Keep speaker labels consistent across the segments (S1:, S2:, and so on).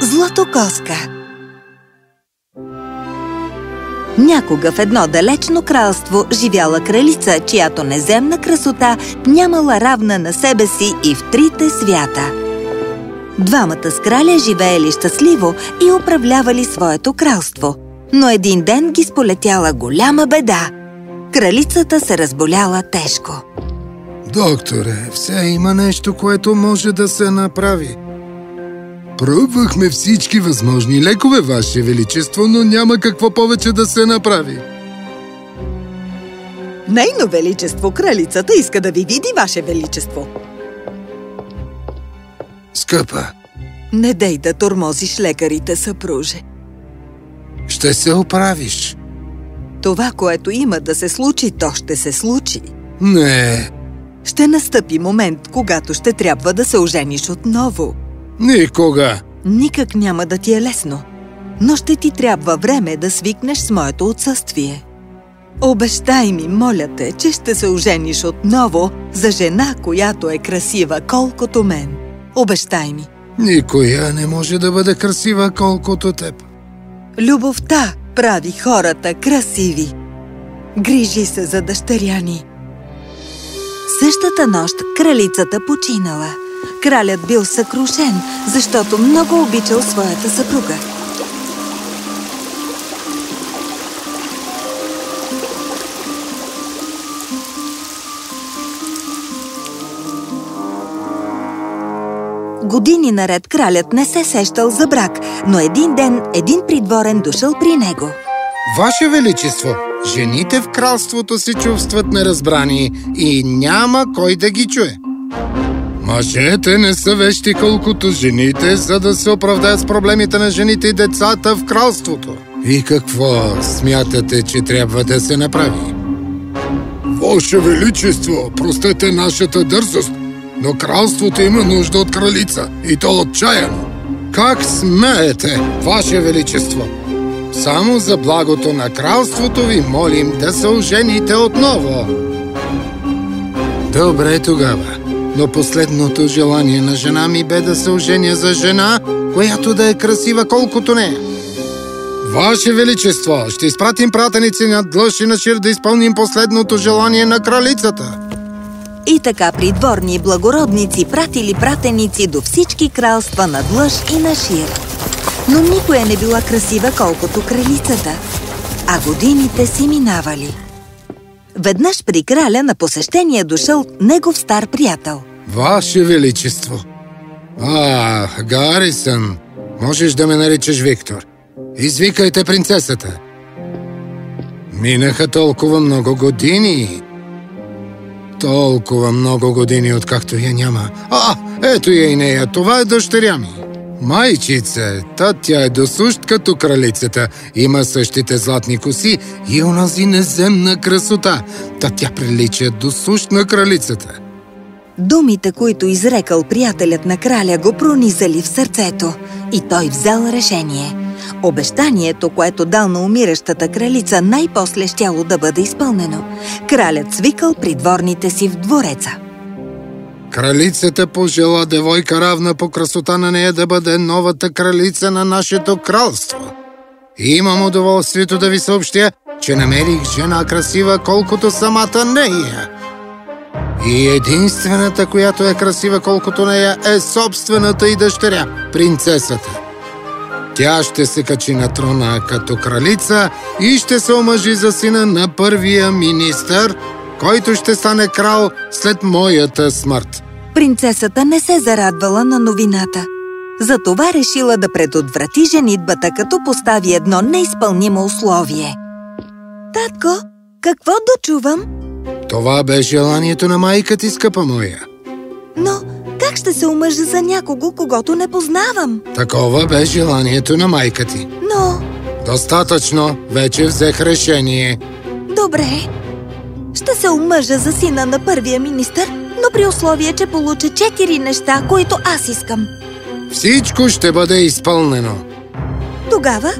S1: Златокоска Някога в едно далечно кралство живяла кралица, чиято неземна красота нямала равна на себе си и в трите свята. Двамата с краля живеели щастливо и управлявали своето кралство. Но един ден ги сполетяла голяма беда. Кралицата се разболяла тежко.
S2: Докторе, все има нещо, което може да се направи. Пробвахме всички възможни лекове, Ваше Величество, но няма какво повече да се направи.
S3: Нейно Величество, кралицата иска да ви види, Ваше Величество.
S2: Скъпа,
S3: Не дей да тормозиш лекарите, съпруже.
S2: ще се оправиш.
S3: Това, което има да се случи, то ще се случи.
S2: Не,
S3: Ще настъпи момент, когато ще трябва да се ожениш отново.
S2: Никога.
S3: Никак няма да ти е лесно, но ще ти трябва време да свикнеш с моето отсъствие. Обещай ми, моля те, че ще се ожениш отново за жена, която е красива колкото мен. Обещай ми.
S2: Никоя не може да бъде красива колкото теб.
S3: Любовта прави хората красиви. Грижи се за дъщеря ни.
S1: Същата нощ кралицата починала. Кралят бил съкрушен, защото много обичал своята съпруга. Години наред кралят не се сещал за брак, но един ден един придворен дошъл при него.
S2: Ваше Величество, жените в кралството се чувстват неразбрани и няма кой да ги чуе. Мъжете не са вещи колкото жените, за да се оправдаят с проблемите на жените и децата в кралството. И какво смятате, че трябва да се направи? Ваше Величество, простете нашата дързост, но кралството има нужда от кралица, и то отчаяно. Как смеете, Ваше Величество? Само за благото на кралството ви молим да се ожените отново. Добре тогава. Но последното желание на жена ми бе да се оженя за жена, която да е красива колкото не. Ваше Величество, ще изпратим пратеници над длъж и на шир да изпълним последното желание на кралицата.
S1: И така придворни благородници пратили пратеници до всички кралства на Длъж и на Шир. Но никоя не била красива колкото кралицата, а годините си минавали. Веднъж при краля на посещение дошъл негов стар приятел.
S2: Ваше Величество! А, Гарисън, можеш да ме наричаш Виктор. Извикайте принцесата. Минаха толкова много години. Толкова много години, откакто я няма. А, ето я и нея, това е дъщеря ми. Майчице, та тя е досущ като кралицата, има същите златни коси и онази неземна красота. Та тя прилича досущ на кралицата.
S1: Думите, които изрекал приятелят на краля, го пронизали в сърцето и той взел решение. Обещанието, което дал на умиращата кралица, най-после щяло да бъде изпълнено. Кралят свикал придворните си в двореца.
S2: Кралицата пожела девойка равна по красота на нея да бъде новата кралица на нашето кралство. Имам удоволствието да ви съобщя, че намерих жена красива колкото самата нея. И единствената, която е красива колкото нея, е собствената и дъщеря, принцесата. Тя ще се качи на трона като кралица и ще се омъжи за сина на първия министър, който ще стане крал след моята смърт.
S1: Принцесата не се зарадвала на новината. Затова решила да предотврати женитбата, като постави едно неизпълнимо условие. Татко, какво дочувам?
S2: Това бе желанието на майка ти, скъпа моя.
S1: Но как ще се омъжа за някого, когато не познавам?
S2: Такова бе желанието на майка ти.
S1: Но,
S2: Достатъчно, вече взех решение.
S1: добре. Ще се омъжа за сина на първия министър, но при условие, че получа четири неща, които аз искам.
S2: Всичко ще бъде изпълнено.
S1: Тогава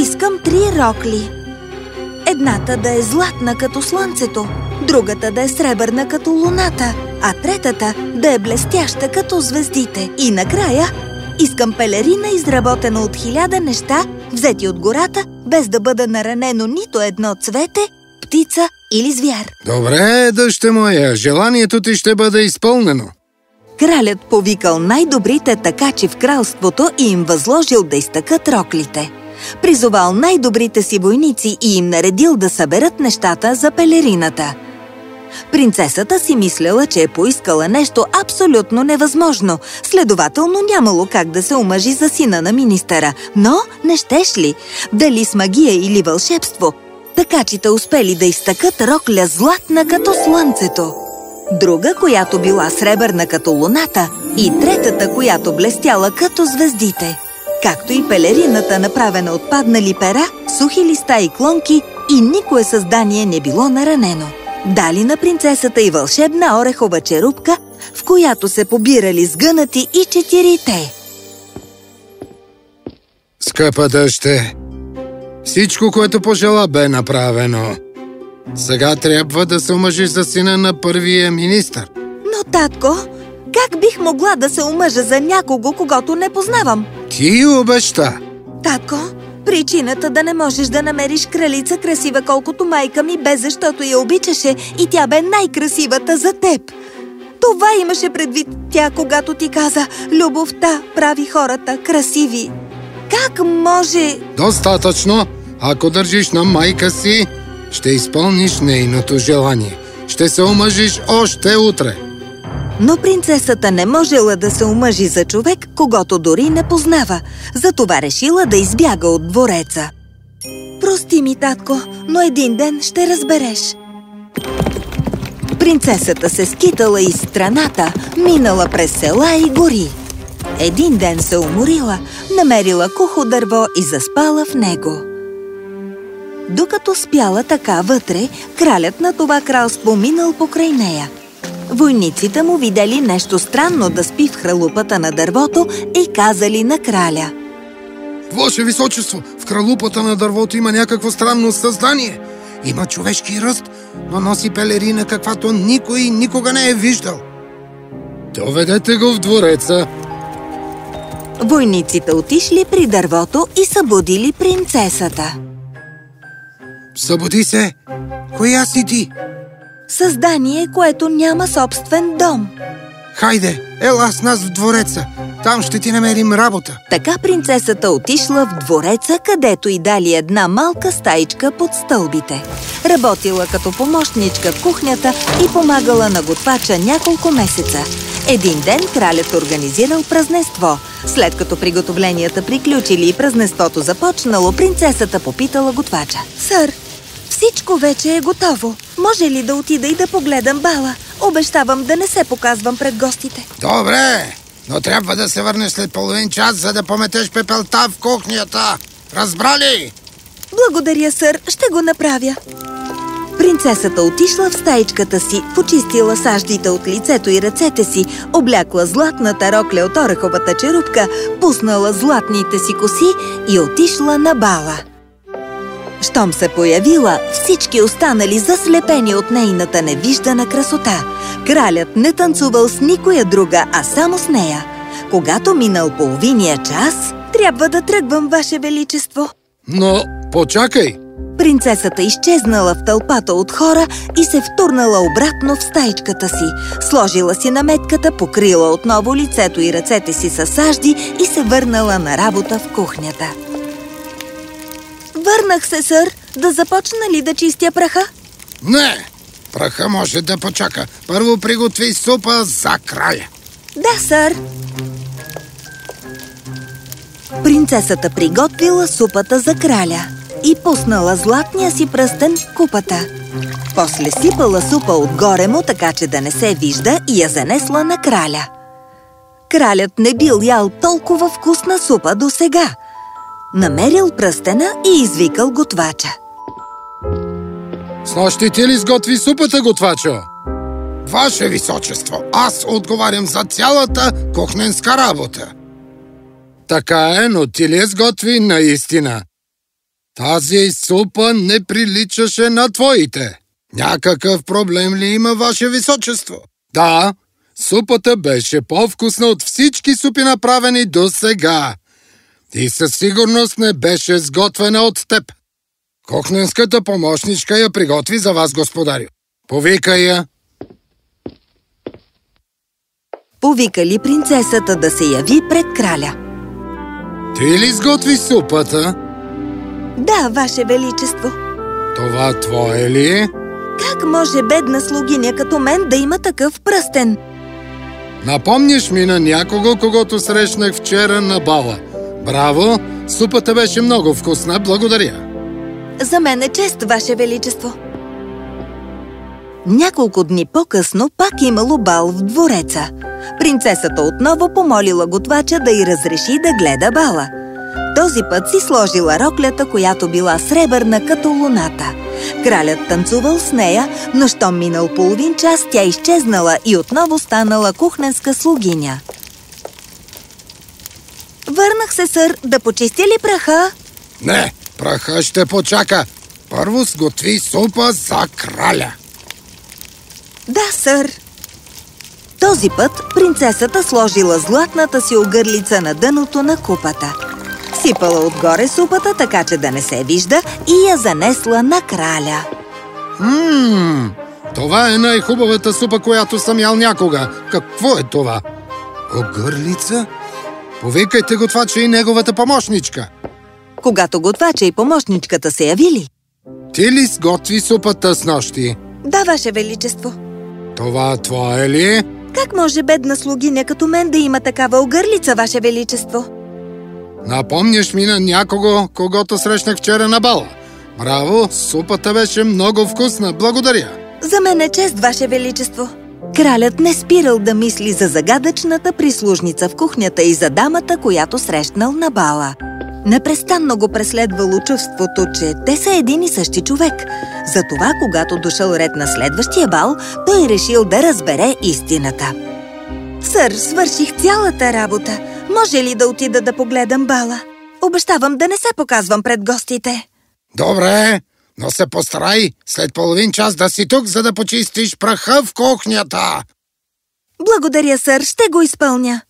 S1: искам три рокли. Едната да е златна като слънцето, другата да е сребърна като луната, а третата да е блестяща като звездите. И накрая Искам пелерина, изработена от хиляда неща, взети от гората, без да бъде наранено нито едно цвете, птица или звяр.
S2: Добре, дъще моя, желанието ти ще бъде изпълнено.
S1: Кралят повикал най-добрите такачи в кралството и им възложил да изтъкат роклите. Призовал най-добрите си войници и им наредил да съберат нещата за пелерината. Принцесата си мисляла, че е поискала нещо абсолютно невъзможно, следователно нямало как да се омъжи за сина на министъра. Но не щеш ли? Дали с магия или вълшебство? Такачите успели да изтъкат рокля златна като слънцето друга, която била сребърна като луната и третата, която блестяла като звездите. Както и пелерината, направена от паднали пера, сухи листа и клонки и никое създание не било наранено. Дали на принцесата и вълшебна орехова черупка, в която се побирали сгънати и четирите.
S2: Скъпа дъще, всичко, което пожела, бе направено. Сега трябва да се омъжиш за сина на първия министър.
S1: Но, татко, как бих могла да се омъжа за някого, когато не познавам?
S2: Ти обеща.
S1: Татко, причината да не можеш да намериш кралица красива колкото майка ми бе, защото я обичаше и тя бе най-красивата за теб. Това имаше предвид тя, когато ти каза «Любовта прави хората красиви». Как може...
S2: Достатъчно! Ако държиш на майка си, ще изпълниш нейното желание. Ще се омъжиш още утре.
S1: Но принцесата не можела да се омъжи за човек, когато дори не познава. Затова решила да избяга от двореца. Прости ми, татко, но един ден ще разбереш. Принцесата се скитала из страната, минала през села и гори. Един ден се уморила, намерила кухо дърво и заспала в него. Докато спяла така вътре, кралят на това кралство минал покрай нея. Войниците му видели нещо странно да спи в хралупата на дървото и казали на краля.
S2: Ваше височество, в кралупата на дървото има някакво странно създание. Има човешки ръст, но носи пелерина, каквато никой никога не е виждал. Доведете го в двореца.
S1: Войниците отишли при дървото и събудили принцесата.
S2: Събуди се! Коя си ти?
S1: Създание, което няма собствен дом.
S2: Хайде, ела с нас в двореца. Там ще ти намерим работа.
S1: Така принцесата отишла в двореца, където и дали една малка стаичка под стълбите. Работила като помощничка в кухнята и помагала на готвача няколко месеца. Един ден кралят организирал празнество. След като приготовленията приключили и празнеството започнало, принцесата попитала готвача. Сър, всичко вече е готово. Може ли да отида и да погледам бала? Обещавам да не се показвам пред гостите.
S2: Добре, но трябва да се върнеш след половин час, за да пометеш пепелта в кухнята. Разбрали?
S1: Благодаря, сър. Ще го направя. Принцесата отишла в стаичката си, почистила саждите от лицето и ръцете си, облякла златната рокля от ореховата черупка, пуснала златните си коси и отишла на бала. Щом се появила, всички останали заслепени от нейната невиждана красота. Кралят не танцувал с никоя друга, а само с нея. Когато минал половиния час, трябва да тръгвам, Ваше Величество.
S2: Но почакай!
S1: Принцесата изчезнала в тълпата от хора и се втурнала обратно в стаичката си. Сложила си наметката, покрила отново лицето и ръцете си с сажди и се върнала на работа в кухнята. Върнах се, сър. Да започна ли да чистя праха?
S2: Не! Праха може да почака. Първо приготви супа за краля.
S1: Да, сър. Принцесата приготвила супата за краля и пуснала златния си пръстен в купата. После сипала супа отгоре му, така че да не се вижда и я занесла на краля. Кралят не бил ял толкова вкусна супа до сега. Намерил пръстена и извикал готвача.
S2: С нощи ти ли сготви супата, готвачо? Ваше височество, аз отговарям за цялата кухненска работа. Така е, но ти ли е сготви наистина? Тази супа не приличаше на твоите. Някакъв проблем ли има, Ваше Височество? Да, Супата беше по-вкусна от всички супи направени до сега. И със сигурност не беше сготвена от теб. Кухненската помощничка я приготви за вас, господарю. Повикай я.
S1: Повикали принцесата да се яви пред краля.
S2: Ти ли сготви супата?
S1: Да, Ваше Величество.
S2: Това твое ли е?
S1: Как може бедна слугиня като мен да има такъв пръстен?
S2: Напомниш ми на някого, когато срещнах вчера на бала. Браво! Супата беше много вкусна, благодаря.
S1: За мен е чест, Ваше Величество. Няколко дни по-късно пак имало бал в двореца. Принцесата отново помолила готвача да й разреши да гледа бала. Този път си сложила роклята, която била сребърна като луната. Кралят танцувал с нея, но щом минал половин час, тя изчезнала и отново станала кухненска слугиня. Върнах се, сър, да почисти ли праха?
S2: Не, праха ще почака. Първо сготви супа за краля.
S1: Да, сър. Този път принцесата сложила златната си огърлица на дъното на купата. Сипала отгоре супата, така че да не се вижда и я занесла на краля.
S2: Ммм, това е най-хубавата супа, която съм ял някога. Какво е това? Огърлица? Повикайте готвача и неговата помощничка.
S1: Когато готвача и помощничката се явили.
S2: Ти ли сготви супата с нощи?
S1: Да, Ваше Величество.
S2: Това твое ли е?
S1: Как може бедна слугиня като мен да има такава огърлица, Ваше Величество?
S2: Напомняш ми на някого, когато срещнах вчера на бала. Браво, супата беше много вкусна, благодаря.
S1: За мен е чест, Ваше Величество. Кралят не спирал да мисли за загадъчната прислужница в кухнята и за дамата, която срещнал на бала. Непрестанно го преследвало чувството, че те са един и същи човек. Затова, когато дошъл ред на следващия бал, той решил да разбере истината. Сър, свърших цялата работа. Може ли да отида да погледам бала? Обещавам да не се показвам пред гостите.
S2: Добре, но се постарай след половин час да си тук, за да почистиш праха в кухнята.
S1: Благодаря, сър, ще го изпълня.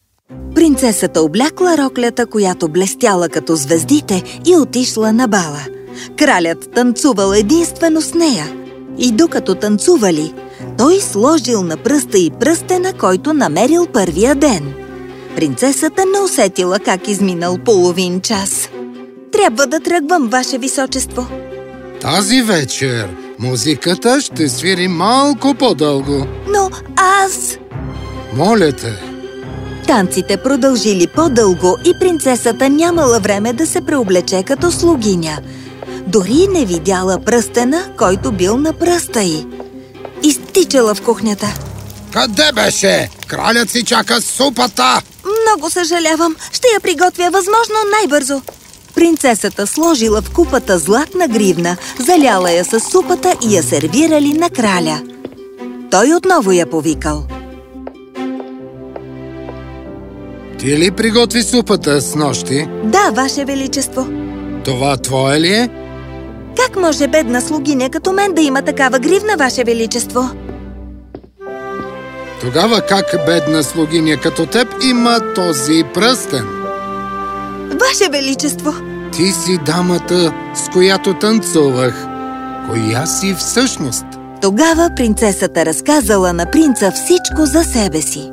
S1: Принцесата облякла роклята, която блестяла като звездите и отишла на бала. Кралят танцувал единствено с нея. И докато танцували, той сложил на пръста и пръстена, който намерил първия ден. Принцесата не усетила как изминал половин час. Трябва да тръгвам, Ваше Височество.
S2: Тази вечер музиката ще свири малко по-дълго.
S1: Но аз...
S2: Моля те,
S1: Танците продължили по-дълго и принцесата нямала време да се преоблече като слугиня. Дори не видяла пръстена, който бил на пръста й. Изтичала в кухнята.
S2: къде беше? Кралят си чака супата!
S1: Много съжалявам, ще я приготвя възможно най-бързо. Принцесата сложила в купата златна гривна, заляла я с супата и я сервирали на краля. Той отново я повикал.
S2: Ти ли приготви супата с нощи?
S1: Да, Ваше Величество.
S2: Това твое ли е?
S1: Как може бедна слугиня като мен да има такава гривна, Ваше Величество?
S2: Тогава как бедна слугиня като теб има този пръстен?
S1: Ваше Величество!
S2: Ти си дамата, с която танцувах. Коя си всъщност?
S1: Тогава принцесата разказала на принца всичко за себе си.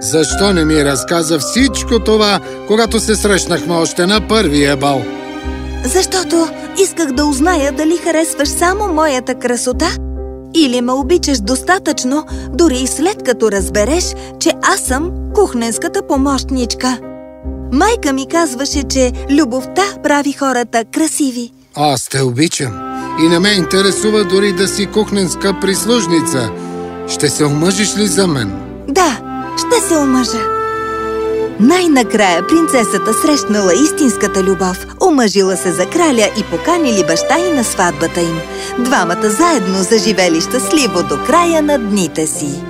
S2: Защо не ми разказа всичко това, когато се срещнахме още на първия бал?
S1: Защото исках да узная дали харесваш само моята красота или ме обичаш достатъчно, дори и след като разбереш, че аз съм кухненската помощничка. Майка ми казваше, че любовта прави хората красиви.
S2: Аз те обичам и не ме интересува дори да си кухненска прислужница. Ще се омъжиш ли за мен?
S1: Да, ще се омъжа. Най-накрая принцесата срещнала истинската любов, омъжила се за краля и поканили баща и на сватбата им. Двамата заедно заживели щастливо до края на дните си.